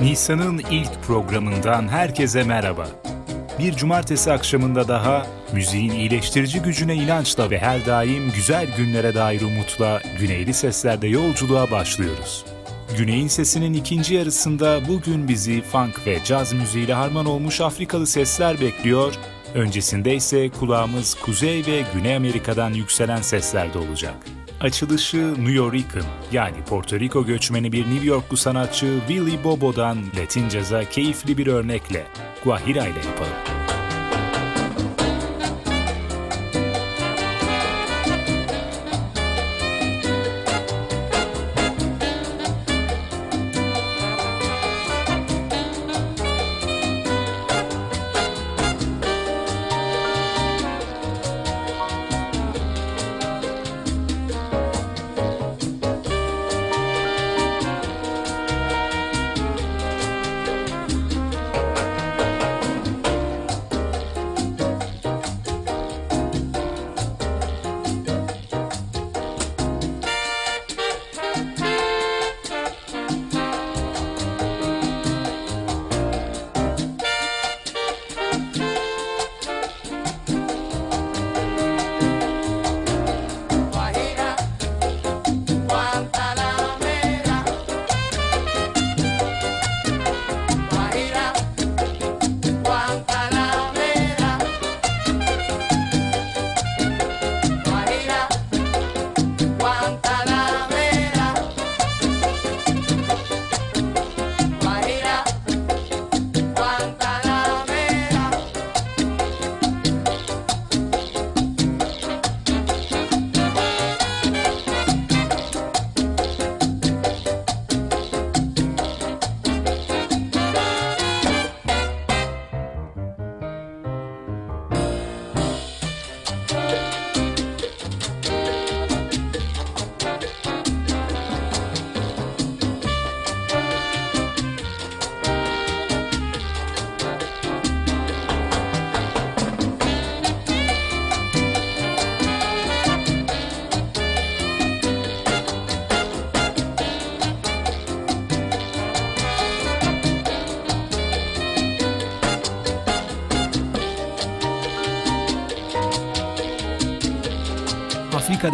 Nisan'ın ilk programından herkese merhaba. Bir cumartesi akşamında daha müziğin iyileştirici gücüne inançla ve her daim güzel günlere dair umutla Güneyli Sesler'de yolculuğa başlıyoruz. Güney'in sesinin ikinci yarısında bugün bizi funk ve caz müziğiyle harman olmuş Afrikalı sesler bekliyor. Öncesinde ise kulağımız Kuzey ve Güney Amerika'dan yükselen seslerde olacak. Açılışı New York'ın yani Porto Rico göçmeni bir New Yorklu sanatçı Willie Bobo'dan Latin caza keyifli bir örnekle Guajira ile yapalım.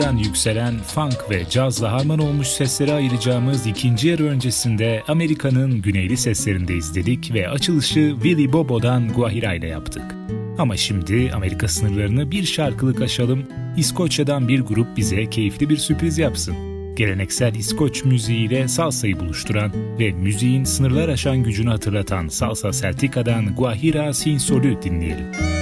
Afrika'dan yükselen funk ve cazla harman olmuş seslere ayıracağımız ikinci yarı öncesinde Amerika'nın güneyli seslerinde izledik ve açılışı Willie Bobo'dan Guajira ile yaptık. Ama şimdi Amerika sınırlarını bir şarkılık aşalım, İskoçya'dan bir grup bize keyifli bir sürpriz yapsın. Geleneksel İskoç müziğiyle salsayı buluşturan ve müziğin sınırlar aşan gücünü hatırlatan Salsa Celtica'dan Guajira Sin Solü dinleyelim.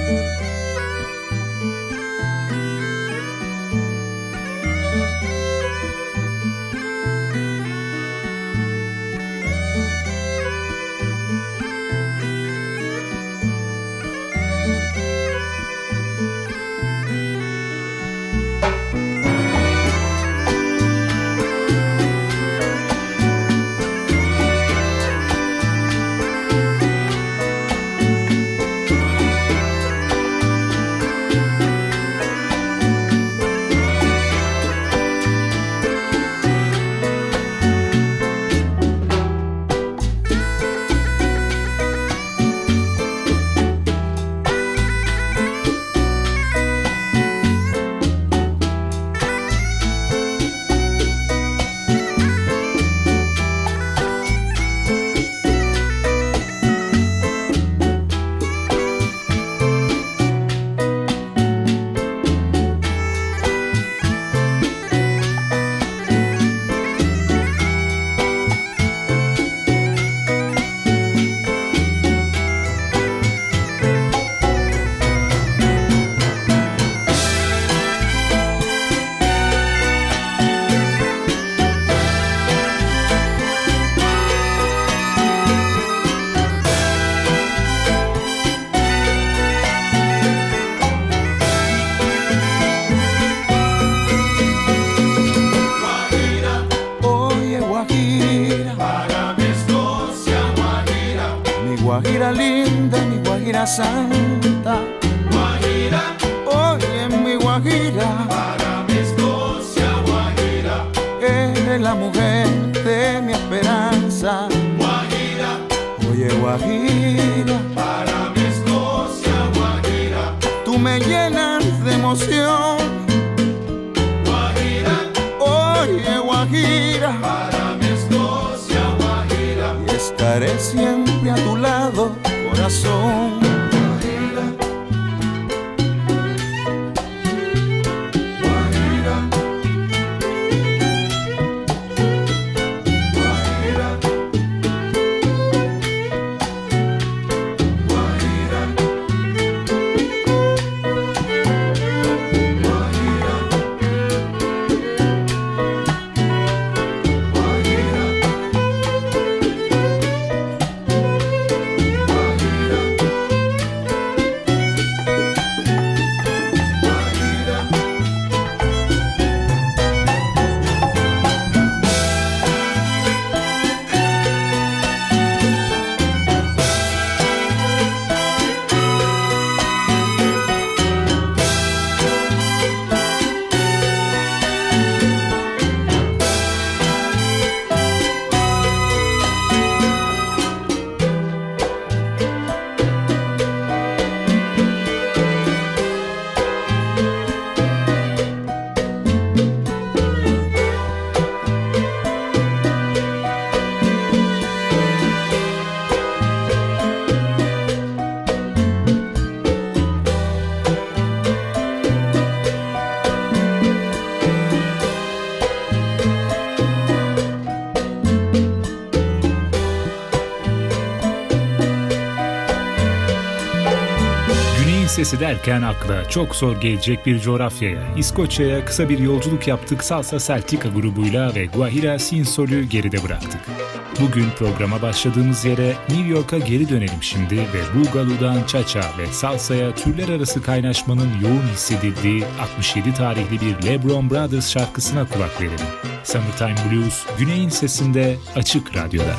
La mujer de mi esperanza. Guajira. Guajira. Para mi Escocia, Guajira. Tú me llenas de emoción. Guajira. Oye, Guajira. Para mi Escocia, Guajira. Y estaré siempre a tu lado, coração. Derken akla çok zor gelecek bir coğrafyaya, İskoçya'ya kısa bir yolculuk yaptık Salsa Celtica grubuyla ve Guajira Sin Sol'ü geride bıraktık. Bugün programa başladığımız yere New York'a geri dönelim şimdi ve Bugalu'dan Cha-Cha ve Salsa'ya türler arası kaynaşmanın yoğun hissedildiği 67 tarihli bir LeBron Brothers şarkısına kulak verelim. Summertime Blues, Güney'in sesinde Açık Radyo'da.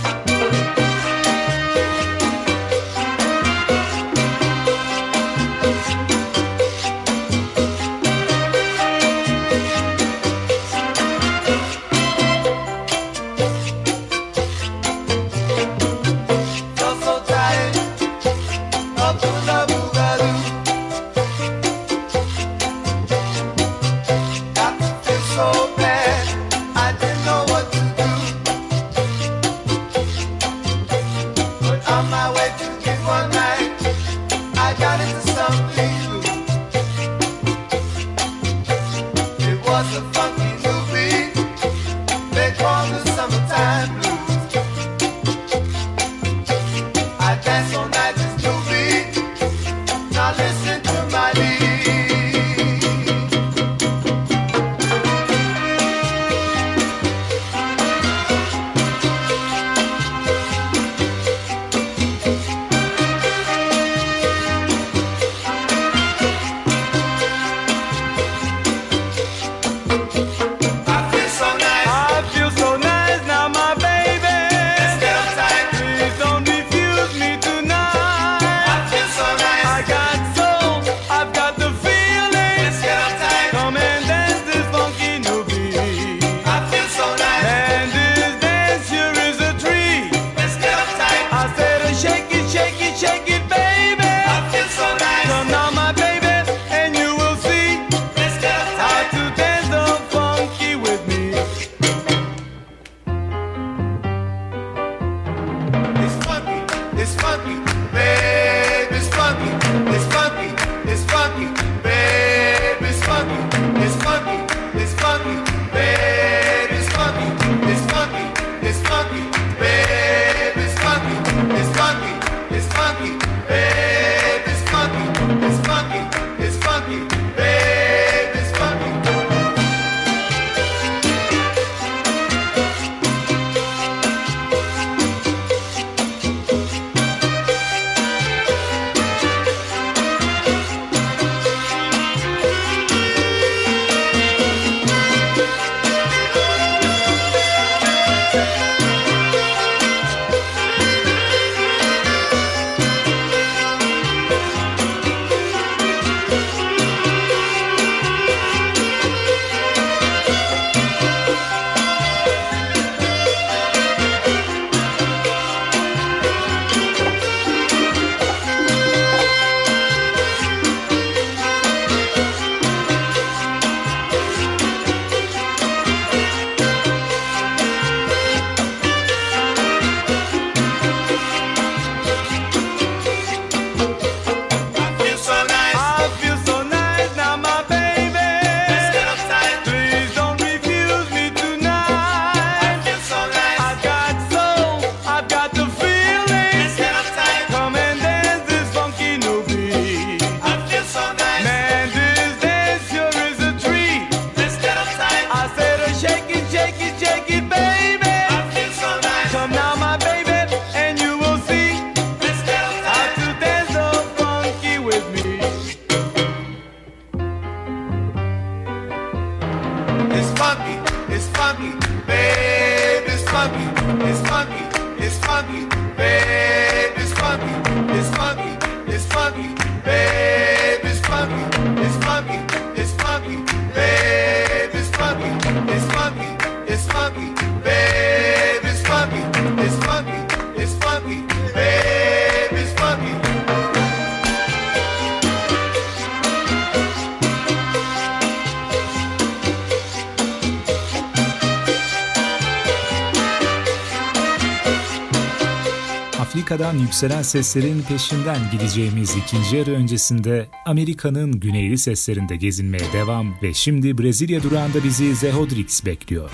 Afrika'dan yükselen seslerin peşinden gideceğimiz ikinci yarı öncesinde Amerika'nın güneyli seslerinde gezinmeye devam ve şimdi Brezilya durağında bizi Zehodrix bekliyor.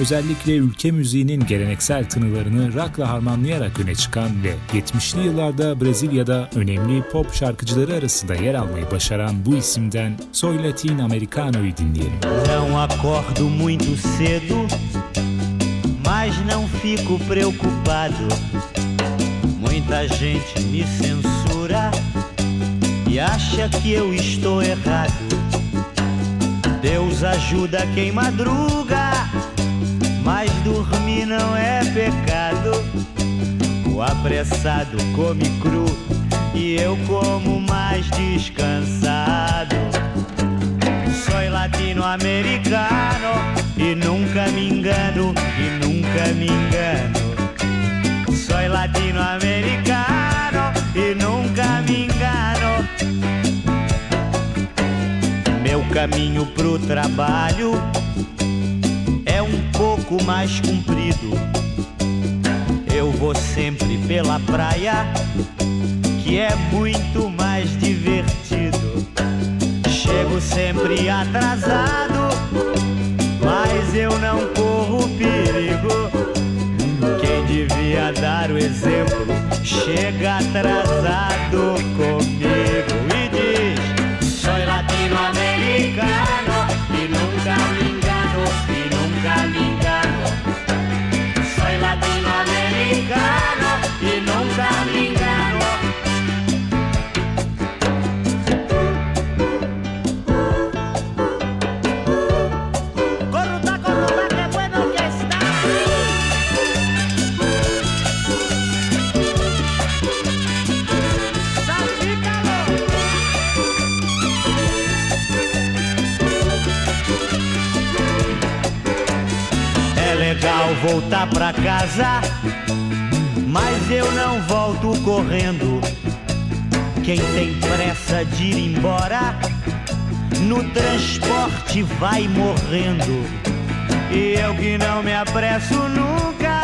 Özellikle ülke müziğinin geleneksel tınılarını rock'la harmanlayarak öne çıkan ve 70'li yıllarda Brezilya'da önemli pop şarkıcıları arasında yer almayı başaran bu isimden Soy Latin Americano'yu dinleyelim. Não acordo muito cedo, mas não fico preocupado. Muita gente me censura e acha que eu estou errado. Deus ajuda quem madruga mas dormir não é pecado. O apressado come cru e eu como mais descansado. Sou latino-americano e nunca me engano, e nunca me engano. Latino-americano e nunca me engano. Meu caminho pro trabalho pouco mais comprido. Eu vou sempre pela praia, que é muito mais divertido. Chego sempre atrasado, mas eu não corro perigo. Devia dar o exemplo, chega atrasado comigo e diz: Sou latino-americano voltar pra casa mas eu não volto correndo. Quem tem pressa de ir embora, no transporte vai morrendo. E eu que não me apresso nunca,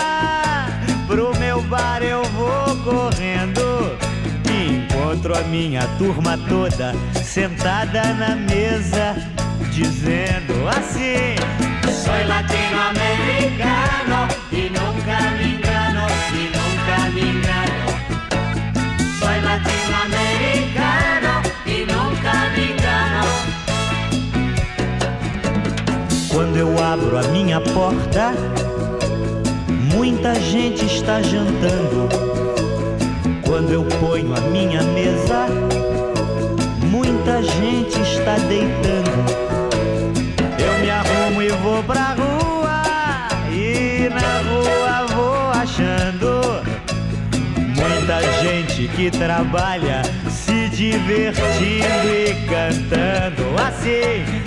pro meu bar eu vou correndo. E encontro a minha turma toda sentada na mesa, dizendo assim: Sou latino-americano e nunca me engano. E nunca me engano. Soy latino-americano e nunca me engano. Quando eu abro a minha porta, muita gente está jantando. Quando eu ponho a minha mesa, muita gente está deitando. Eu me arrumo e vou pra rua, que trabalha se divertindo e cantando assim.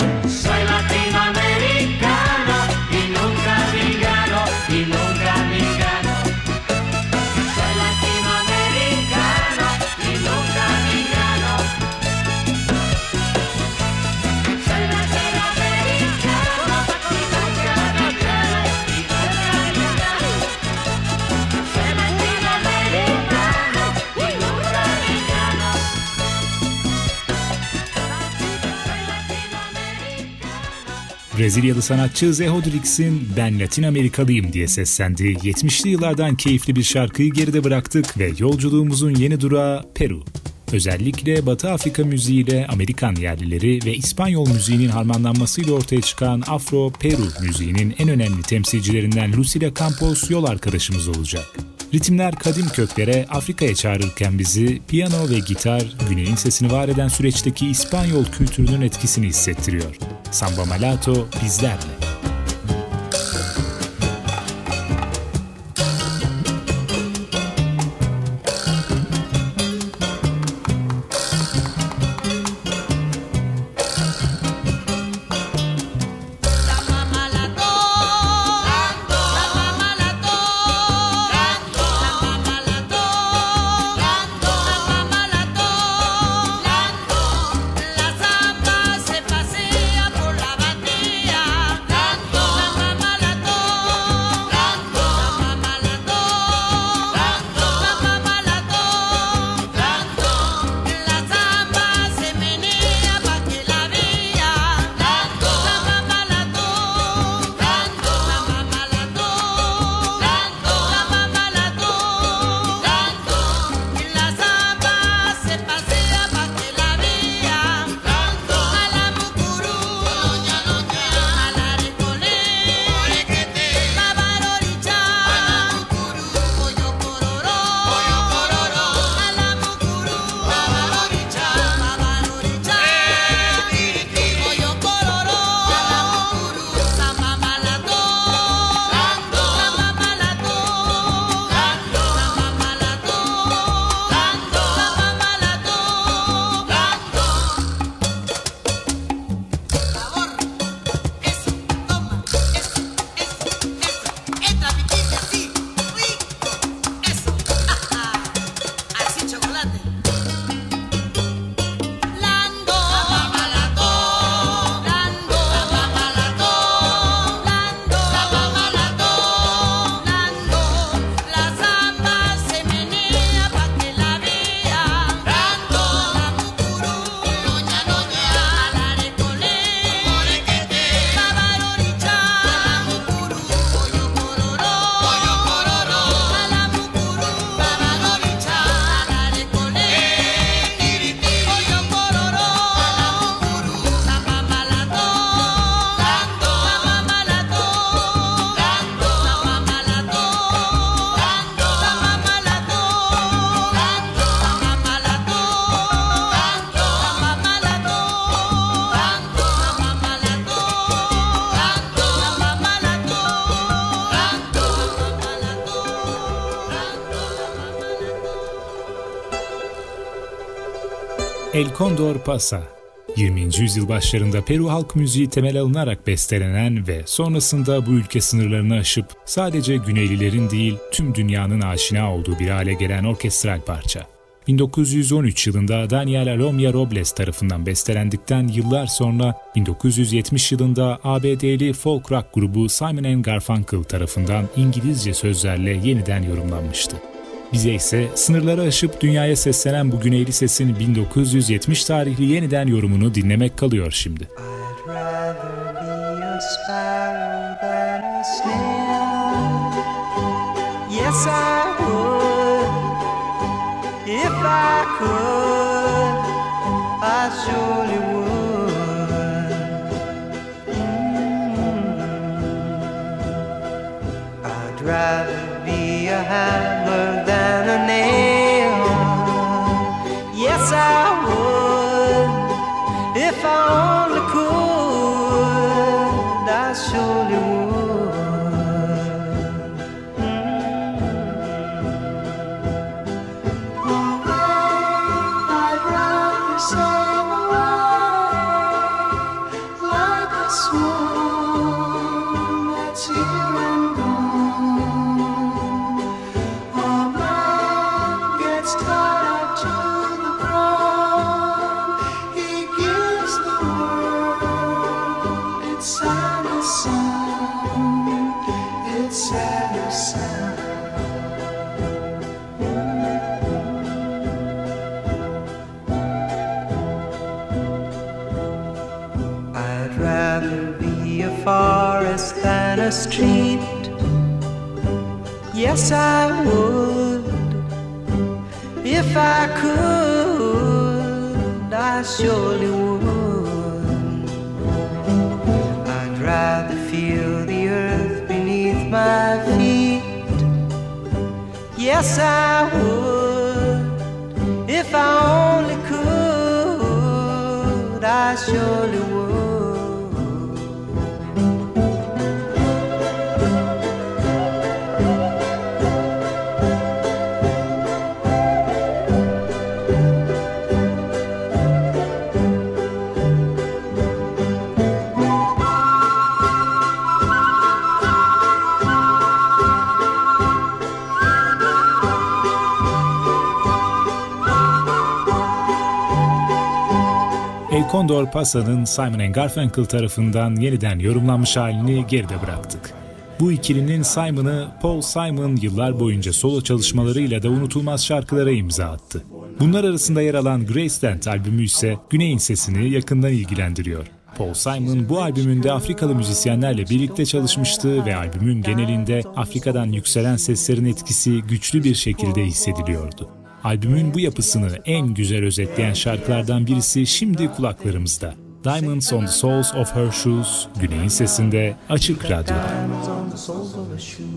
Brezilyalı sanatçı Zehodrix'in Ben Latin Amerikalıyım diye seslendiği 70'li yıllardan keyifli bir şarkıyı geride bıraktık ve yolculuğumuzun yeni durağı Peru. Özellikle Batı Afrika müziğiyle Amerikan yerlileri ve İspanyol müziğinin harmanlanmasıyla ortaya çıkan Afro-Peru müziğinin en önemli temsilcilerinden Lucila Campos yol arkadaşımız olacak. Ritimler kadim köklere Afrika'ya çağırırken bizi piyano ve gitar güneyin sesini var eden süreçteki İspanyol kültürünün etkisini hissettiriyor. Samba Malato bizlerle. Condor Pasa 20. yüzyıl başlarında Peru halk müziği temel alınarak bestelenen ve sonrasında bu ülke sınırlarını aşıp sadece Güneylilerin değil tüm dünyanın aşina olduğu bir hale gelen orkestral parça. 1913 yılında Daniel Alomia Robles tarafından bestelendikten yıllar sonra 1970 yılında ABD'li folk rock grubu Simon Garfunkel tarafından İngilizce sözlerle yeniden yorumlanmıştı. Bize ise sınırları aşıp dünyaya seslenen bu Güneyli Ses'in 1970 tarihli yeniden yorumunu dinlemek kalıyor şimdi. Yes, I would. If I could, Yes, I would. If I could, I surely would. I'd rather feel the earth beneath my feet. Yes, I would. If I only could, I surely would. Condor Pasa'nın Simon Garfunkel tarafından yeniden yorumlanmış halini geride bıraktık. Bu ikilinin Simon'ı Paul Simon yıllar boyunca solo çalışmalarıyla da unutulmaz şarkılara imza attı. Bunlar arasında yer alan Graceland albümü ise Güney'in sesini yakından ilgilendiriyor. Paul Simon bu albümünde Afrikalı müzisyenlerle birlikte çalışmıştı ve albümün genelinde Afrika'dan yükselen seslerin etkisi güçlü bir şekilde hissediliyordu. Albümün bu yapısını en güzel özetleyen şarkılardan birisi şimdi kulaklarımızda. Diamonds on the Soles of Her Shoes, Güney'in sesinde Açık Radyo'da. Diamonds on the soles of her shoes.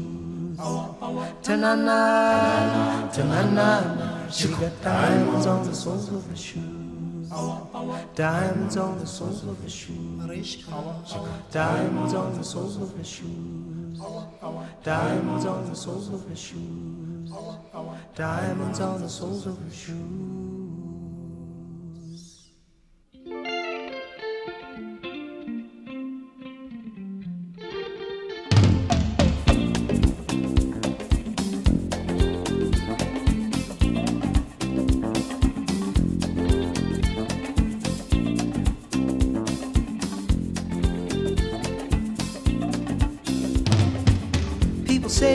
Diamonds on the soles of her shoes. Diamonds on the soles of her shoes. Diamonds on the soles of her shoes.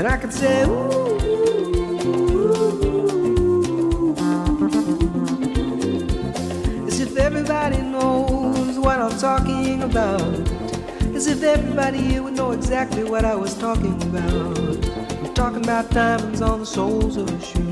And I could say, Ooh. As if everybody knows what I'm talking about. As if everybody here would know exactly what I was talking about. I'm talking about diamonds on the soles of her shoes.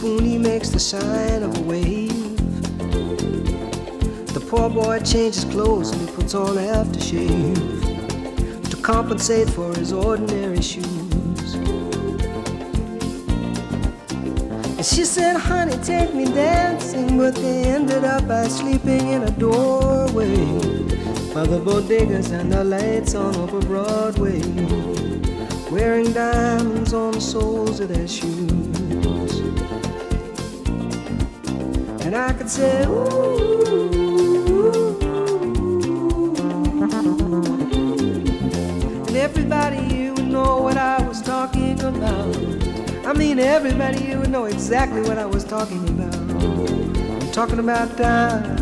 He makes the sign of a wave. The poor boy changes clothes and he puts on aftershave to compensate for his ordinary shoes. And she said, honey, take me dancing, but they ended up by sleeping in a doorway by the bodegas and the lights on over Broadway wearing diamonds on the soles of their shoes. I could say, ooh. And everybody here would know what I was talking about. I mean, everybody here would know exactly what I was talking about. I'm talking about diamonds.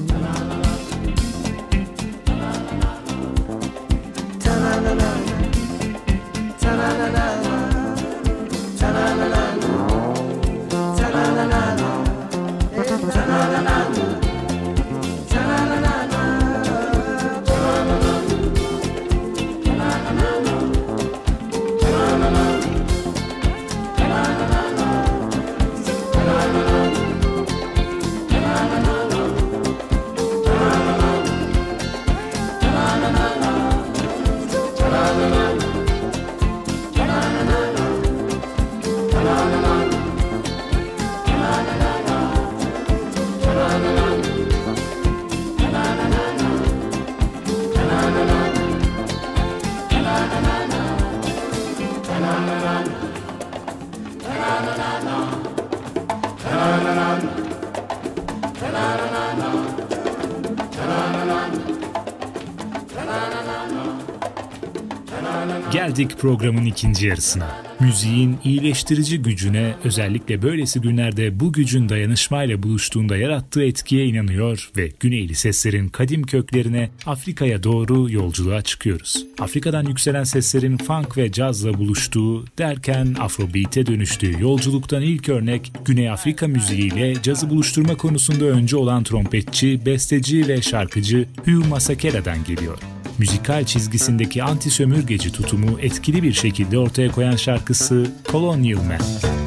Geldik programın ikinci yarısına. Müziğin iyileştirici gücüne özellikle böylesi günlerde bu gücün dayanışmayla buluştuğunda yarattığı etkiye inanıyor ve Güneyli seslerin kadim köklerine Afrika'ya doğru yolculuğa çıkıyoruz. Afrika'dan yükselen seslerin funk ve cazla buluştuğu derken Afrobeat'e dönüştüğü yolculuktan ilk örnek Güney Afrika müziğiyle cazı buluşturma konusunda önce olan trompetçi, besteci ve şarkıcı Hugh Masakera'dan geliyor müzikal çizgisindeki anti-sömürgeci tutumu etkili bir şekilde ortaya koyan şarkısı Colonial Man.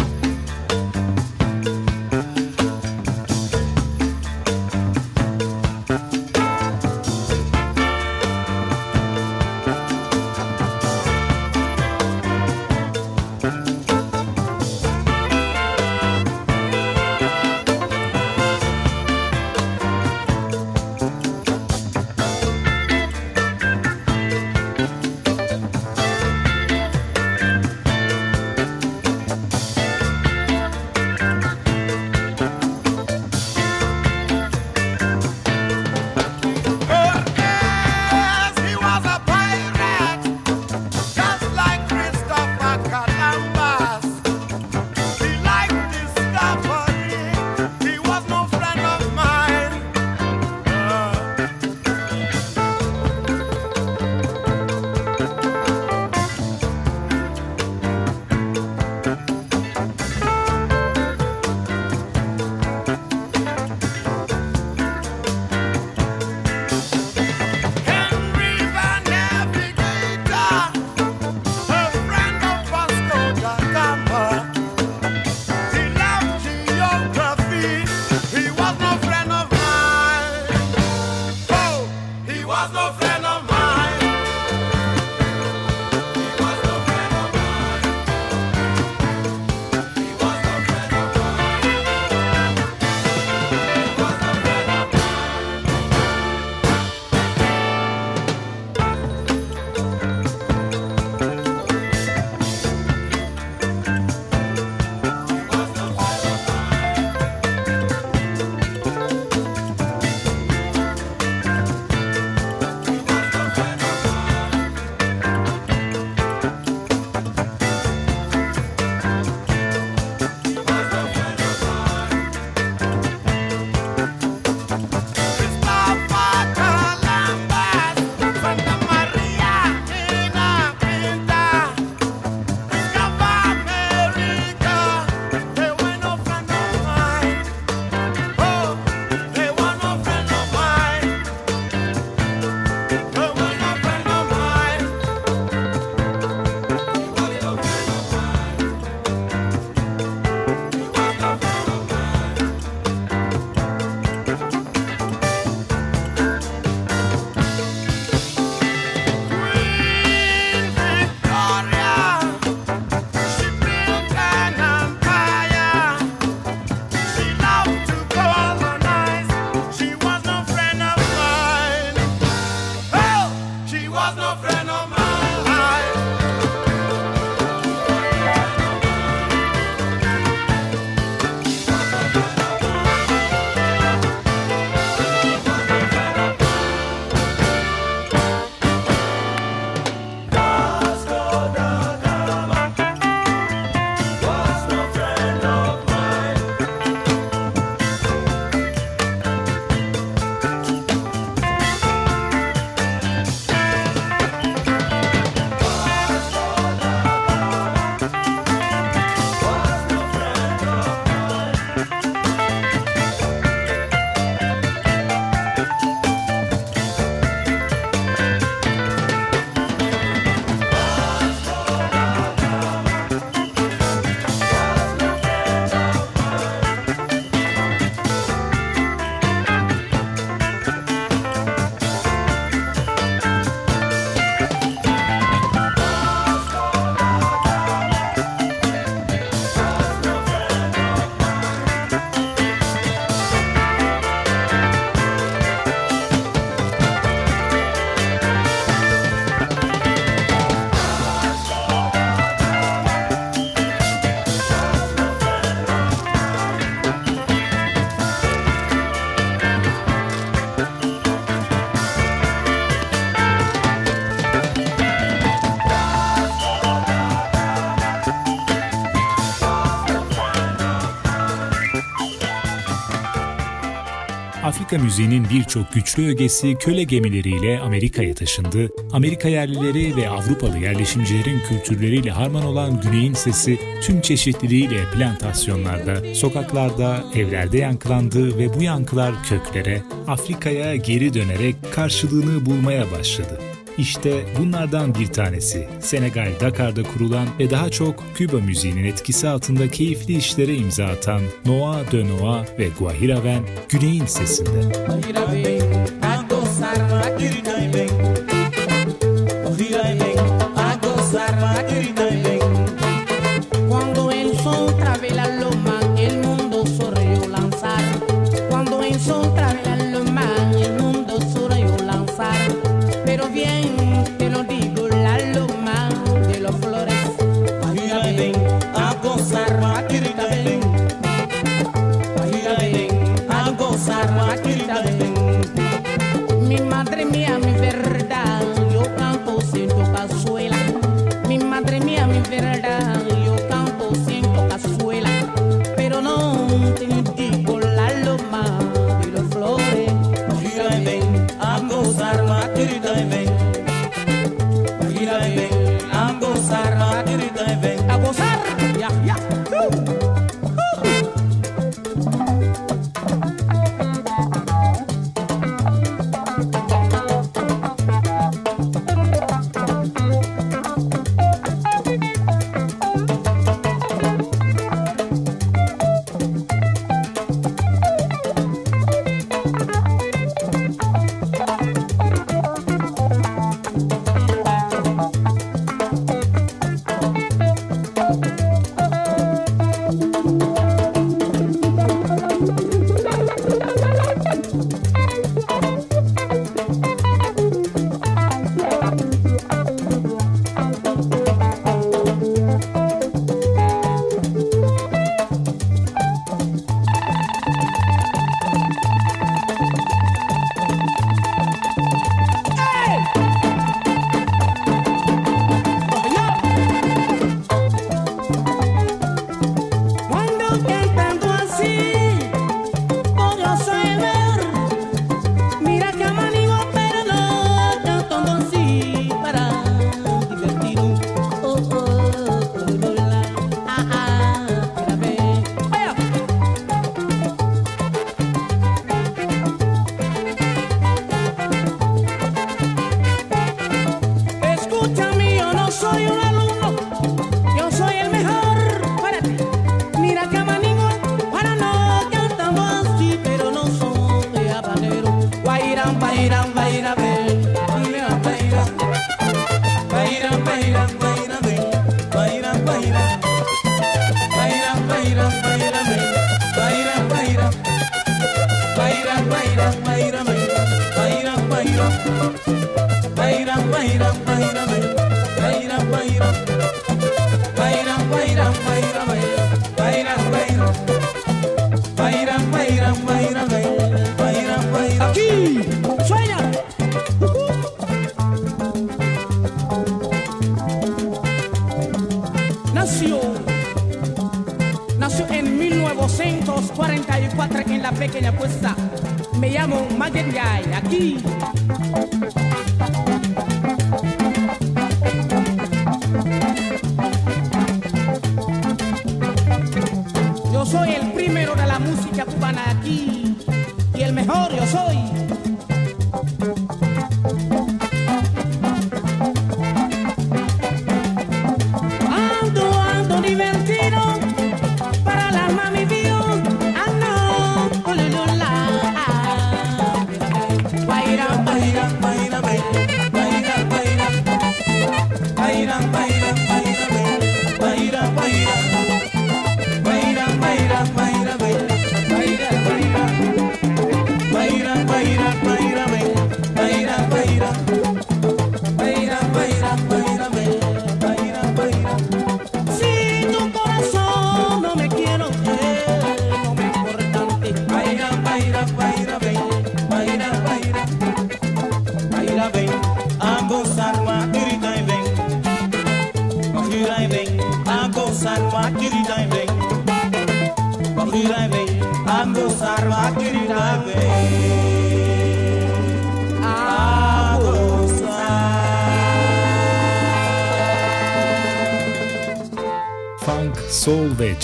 Alaska müziğinin birçok güçlü ögesi köle gemileriyle Amerika'ya taşındı. Amerika yerlileri ve Avrupalı yerleşimcilerin kültürleriyle harman olan güneyin sesi tüm çeşitliliğiyle plantasyonlarda, sokaklarda, evlerde yankılandı ve bu yankılar köklere, Afrika'ya geri dönerek karşılığını bulmaya başladı. İşte bunlardan bir tanesi Senegal Dakar'da kurulan ve daha çok Küba müziğinin etkisi altında keyifli işlere imza atan Noa de Noa ve Guahiraven Güney'in sesinde. Guahiraven, I it. Me llamo Magen aquí.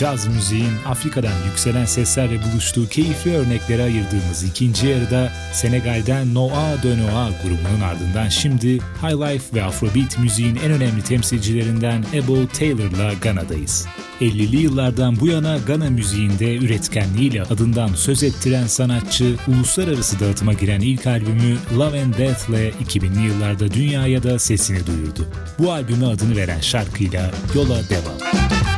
Caz müziğin Afrika'dan yükselen seslerle buluştuğu keyifli örneklere ayırdığımız ikinci yarıda Senegal'den Noa de Noa grubunun ardından şimdi High Life ve Afrobeat müziğin en önemli temsilcilerinden Ebo Taylor'la Gana'dayız. 50'li yıllardan bu yana Gana müziğinde üretkenliğiyle adından söz ettiren sanatçı, uluslararası dağıtıma giren ilk albümü Love and Death ile 2000'li yıllarda dünyaya da sesini duyurdu. Bu albüme adını veren şarkıyla yola devam.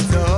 still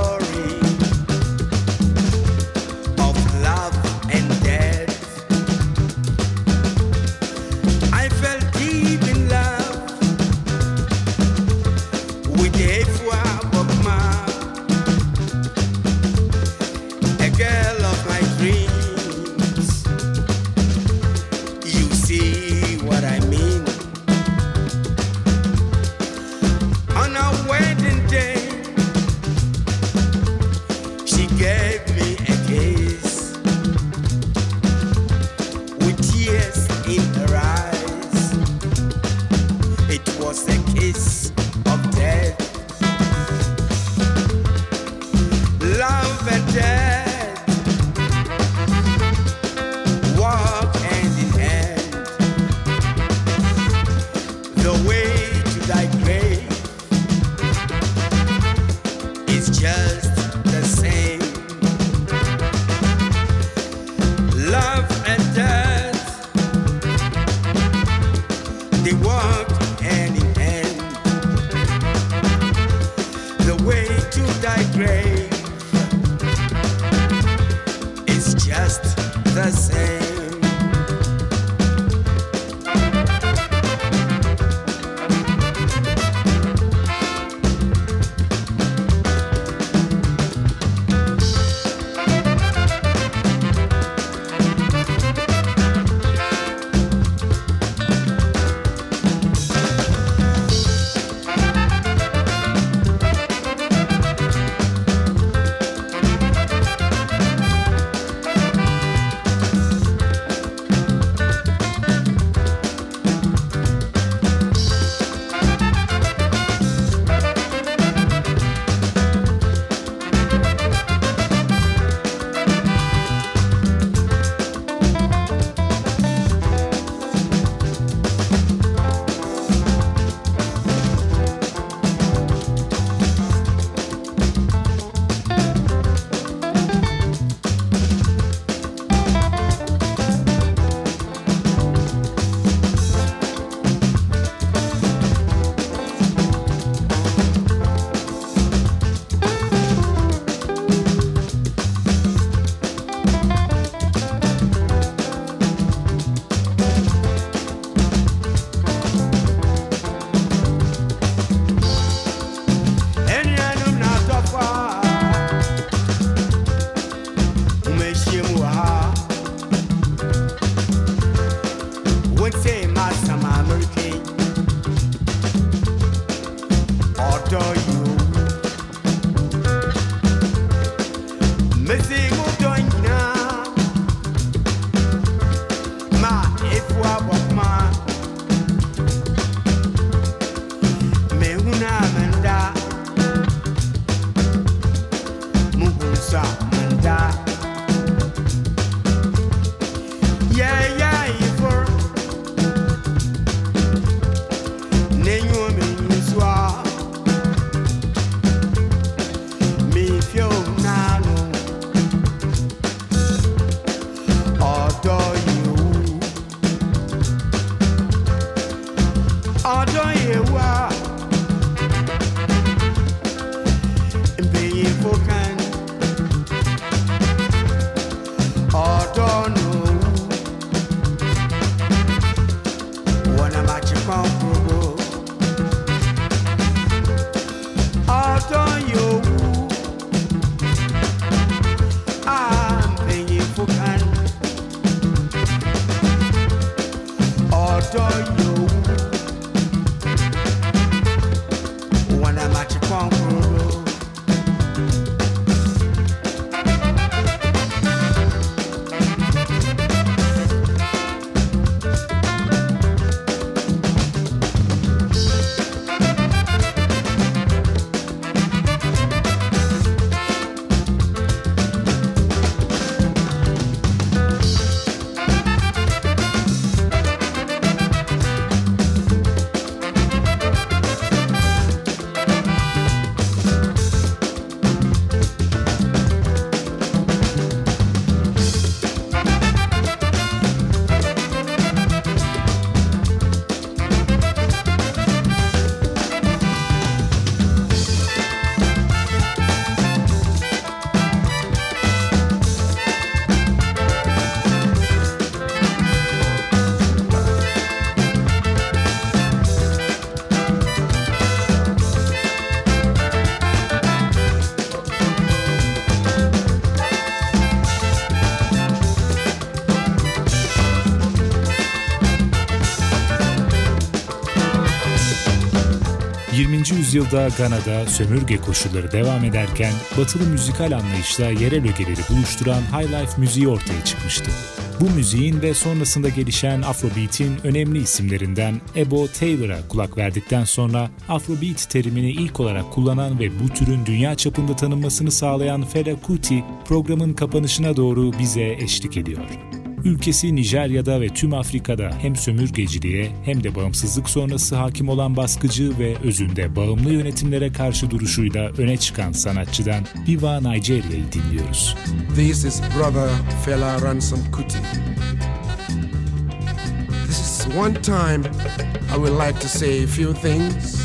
yüzyılda Gana'da sömürge koşulları devam ederken batılı müzikal anlayışla yerel ögeleri buluşturan high life müziği ortaya çıkmıştı. Bu müziğin ve sonrasında gelişen Afrobeat'in önemli isimlerinden Ebo Taylor'a kulak verdikten sonra Afrobeat terimini ilk olarak kullanan ve bu türün dünya çapında tanınmasını sağlayan Fela Kuti programın kapanışına doğru bize eşlik ediyor. Ülkesi Nijerya'da ve tüm Afrika'da hem sömürgeciliğe hem de bağımsızlık sonrası hakim olan baskıcı ve özünde bağımlı yönetimlere karşı duruşuyla öne çıkan sanatçıdan Viva Nigeria'yı dinliyoruz. This is brother Fela Ransom Kuti. This is one time I would like to say a few things.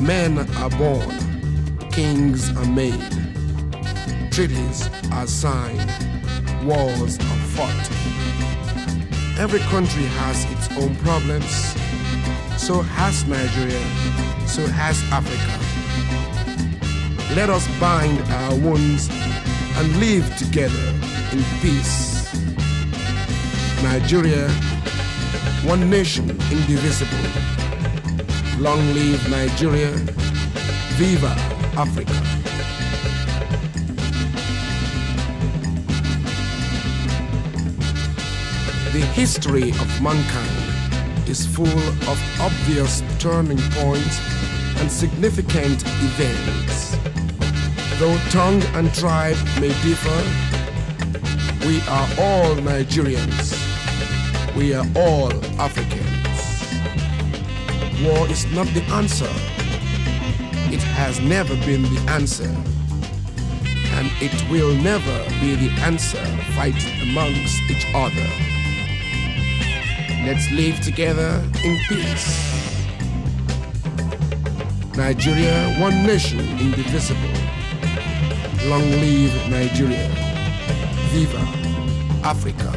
Men are born, kings are made, treaties are signed, wars are fought. Every country has its own problems. So has Nigeria, so has Africa. Let us bind our wounds and live together in peace. Nigeria, one nation indivisible. Long live Nigeria. Viva Africa. The history of mankind is full of obvious turning points and significant events. Though tongue and tribe may differ, we are all Nigerians. We are all Africans. War is not the answer. It has never been the answer. And it will never be the answer fighting amongst each other. Let's live together in peace. Nigeria, one nation, indivisible. Long live Nigeria. Viva Africa.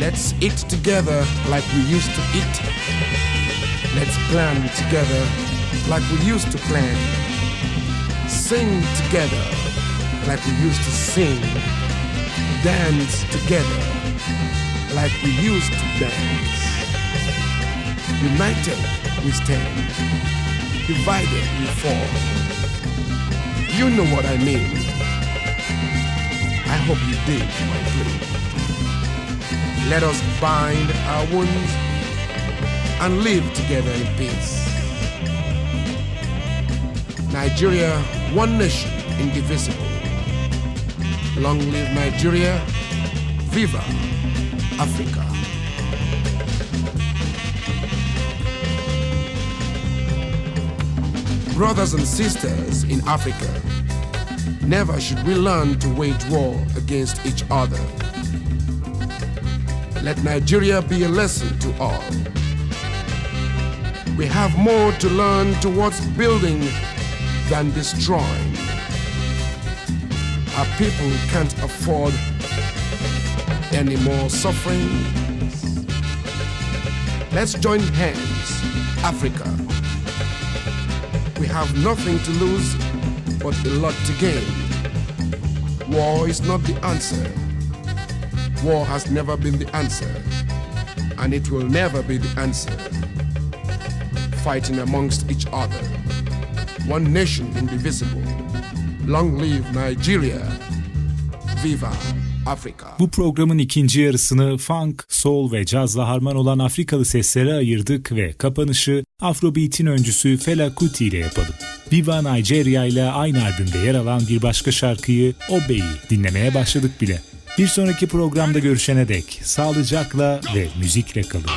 Let's eat together like we used to eat. Let's plan together like we used to plan. Sing together like we used to sing. Dance together like we used to dance. United we stand, divided we fall. You know what I mean. I hope you did my plea. Let us bind our wounds and live together in peace. Nigeria, one nation, indivisible. Long live Nigeria. Viva Africa. Brothers and sisters in Africa, never should we learn to wage war against each other. Let Nigeria be a lesson to all. We have more to learn towards building than destroying. Our people can't afford any more suffering. Let's join hands, Africa. We have nothing to lose but a lot to gain. War is not the answer. War has never been the answer, and it will never be the answer. Fighting amongst each other. One nation indivisible. Long live Nigeria. Viva Africa. Bu programın ikinci yarısını funk, soul ve cazla harman olan Afrikalı seslere ayırdık ve kapanışı Afrobeat'in öncüsü Fela Kuti ile yapalım. Viva Nigeria ile aynı albümde yer alan bir başka şarkıyı Obe'yi dinlemeye başladık bile. Bir sonraki programda görüşene dek sağlıcakla ve müzikle kalın.